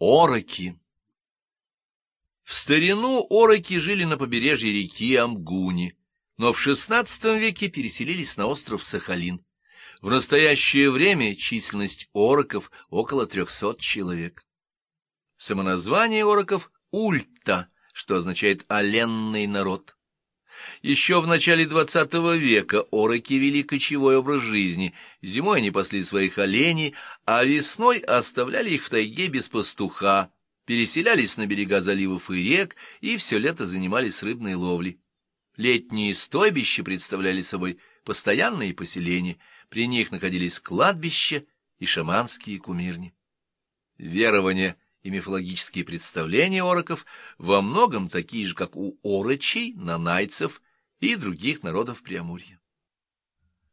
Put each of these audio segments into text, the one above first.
Ороки В старину ороки жили на побережье реки Амгуни, но в XVI веке переселились на остров Сахалин. В настоящее время численность ороков около трехсот человек. Самоназвание ороков — Ульта, что означает «оленный народ». Еще в начале XX века ороки вели кочевой образ жизни. Зимой они пасли своих оленей, а весной оставляли их в тайге без пастуха, переселялись на берега заливов и рек и все лето занимались рыбной ловлей. Летние стойбища представляли собой постоянные поселения, при них находились кладбища и шаманские кумирни. Верования и мифологические представления ороков во многом такие же, как у орочей, нанайцев и других народов Преамурья.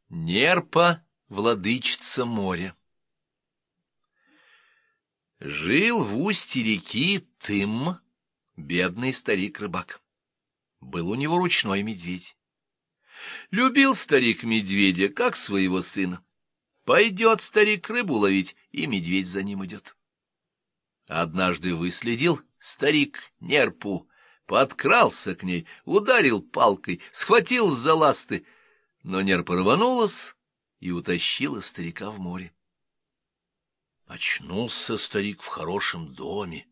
Нерпа — владычица моря. Жил в устье реки Тым бедный старик-рыбак. Был у него ручной медведь. Любил старик медведя, как своего сына. Пойдет старик рыбу ловить, и медведь за ним идет. Однажды выследил старик нерпу, подкрался к ней, ударил палкой, схватил за ласты, но нерпа рванулась и утащила старика в море. Очнулся старик в хорошем доме.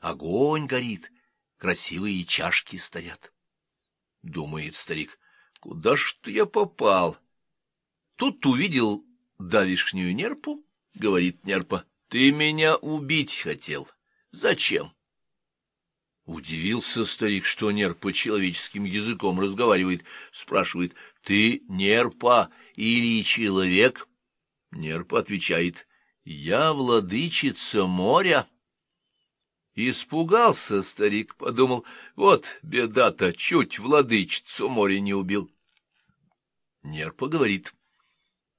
Огонь горит, красивые чашки стоят. Думает старик, куда ж ты я попал? Тут увидел давишнюю нерпу, говорит нерпа, ты меня убить хотел. Зачем? Удивился старик, что нерпа человеческим языком разговаривает, спрашивает, ты нерпа или человек? Нерпа отвечает, я владычица моря. Испугался старик, подумал, вот беда-то, чуть владычицу моря не убил. Нерпа говорит,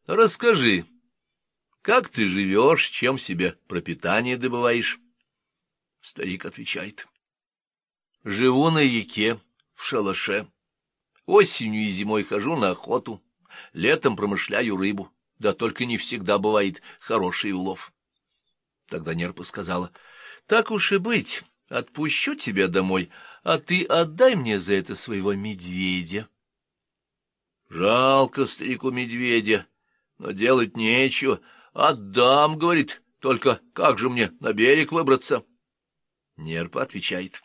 расскажи, как ты живешь, чем себе пропитание добываешь? Старик отвечает, живу на реке, в шалаше. Осенью и зимой хожу на охоту, летом промышляю рыбу, да только не всегда бывает хороший улов. Тогда Нерпа сказала, — Так уж и быть, отпущу тебя домой, а ты отдай мне за это своего медведя. Жалко старику медведя, но делать нечего. Отдам, — говорит, — только как же мне на берег выбраться? Нерпа отвечает, —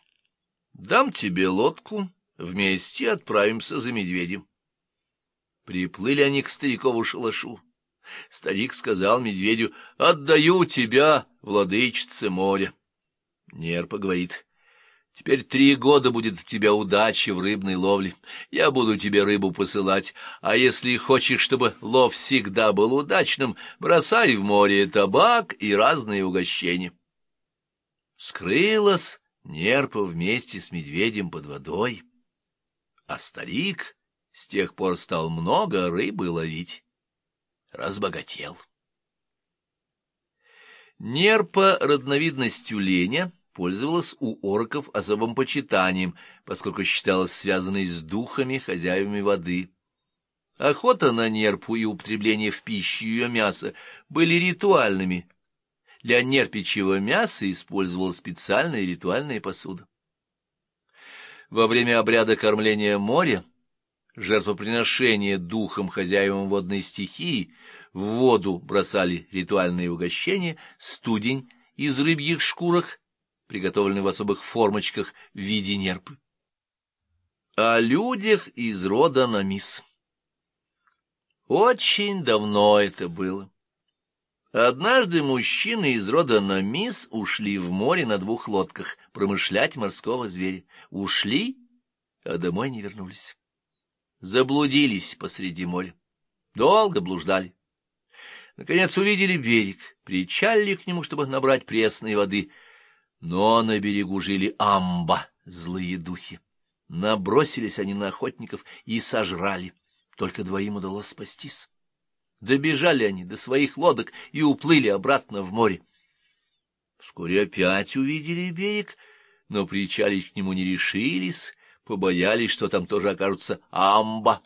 дам тебе лодку, вместе отправимся за медведем. Приплыли они к старикову шалашу. Старик сказал медведю, — Отдаю тебя, владычице моря. Нерпа говорит, — Теперь три года будет у тебя удачи в рыбной ловле. Я буду тебе рыбу посылать, а если хочешь, чтобы лов всегда был удачным, бросай в море табак и разные угощения. Скрылась Нерпа вместе с медведем под водой, а старик с тех пор стал много рыбы ловить разбогател. Нерпа родновидностью леня пользовалась у орков особым почитанием, поскольку считалась связанной с духами, хозяевами воды. Охота на нерпу и употребление в пищу ее мяса были ритуальными. Для нерпичьего мяса использовалась специальная ритуальная посуда. Во время обряда кормления моря жертвоприношение духом хозяевам водной стихии, в воду бросали ритуальные угощения, студень из рыбьих шкурок, приготовленный в особых формочках в виде нерпы. О людях из рода Намис. Очень давно это было. Однажды мужчины из рода Намис ушли в море на двух лодках промышлять морского зверя. Ушли, а домой не вернулись заблудились посреди моря. Долго блуждали. Наконец увидели берег, причалили к нему, чтобы набрать пресной воды. Но на берегу жили амба, злые духи. Набросились они на охотников и сожрали. Только двоим удалось спастись. Добежали они до своих лодок и уплыли обратно в море. Вскоре опять увидели берег, но причалить к нему не решились, побоялись, что там тоже окажутся амба.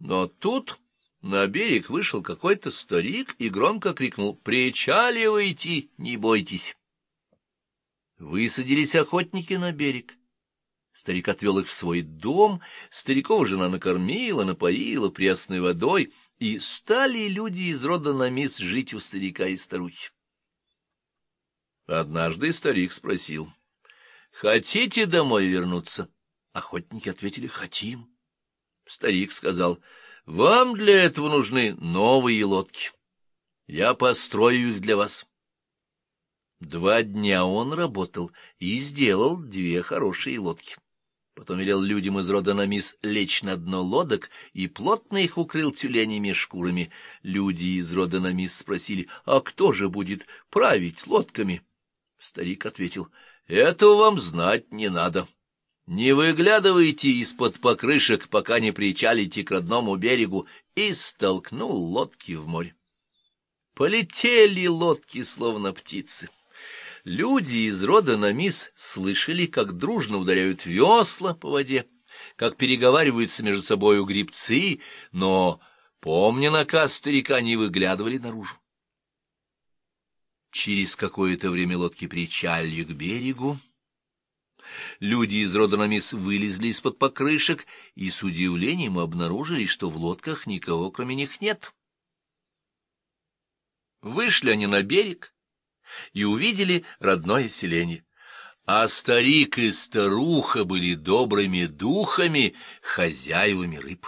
Но тут на берег вышел какой-то старик и громко крикнул «Причаливайте, не бойтесь!» Высадились охотники на берег. Старик отвел их в свой дом, старикова жена накормила, напоила пресной водой, и стали люди из рода Намис жить у старика и старухи. Однажды старик спросил, «Хотите домой вернуться?» Охотники ответили, «Хотим». Старик сказал, «Вам для этого нужны новые лодки. Я построю их для вас». Два дня он работал и сделал две хорошие лодки. Потом велел людям из рода Намис лечь на дно лодок и плотно их укрыл тюленями шкурами. Люди из рода Намис спросили, а кто же будет править лодками? Старик ответил, этого вам знать не надо. Не выглядывайте из-под покрышек, пока не причалите к родному берегу, и столкнул лодки в море. Полетели лодки, словно птицы. Люди из рода Намис слышали, как дружно ударяют весла по воде, как переговариваются между собою грибцы, но, помня наказ старика, не выглядывали наружу. Через какое-то время лодки причалили к берегу. Люди из рода Намис вылезли из-под покрышек и с удивлением обнаружили, что в лодках никого кроме них нет. Вышли они на берег и увидели родное селение. А старик и старуха были добрыми духами, хозяевами рыб.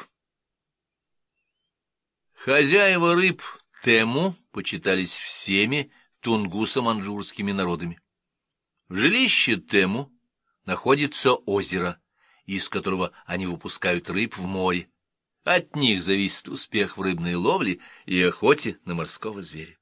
Хозяева рыб Тему почитались всеми тунгусо-манжурскими народами. В жилище Тему находится озеро, из которого они выпускают рыб в море. От них зависит успех в рыбной ловле и охоте на морского зверя.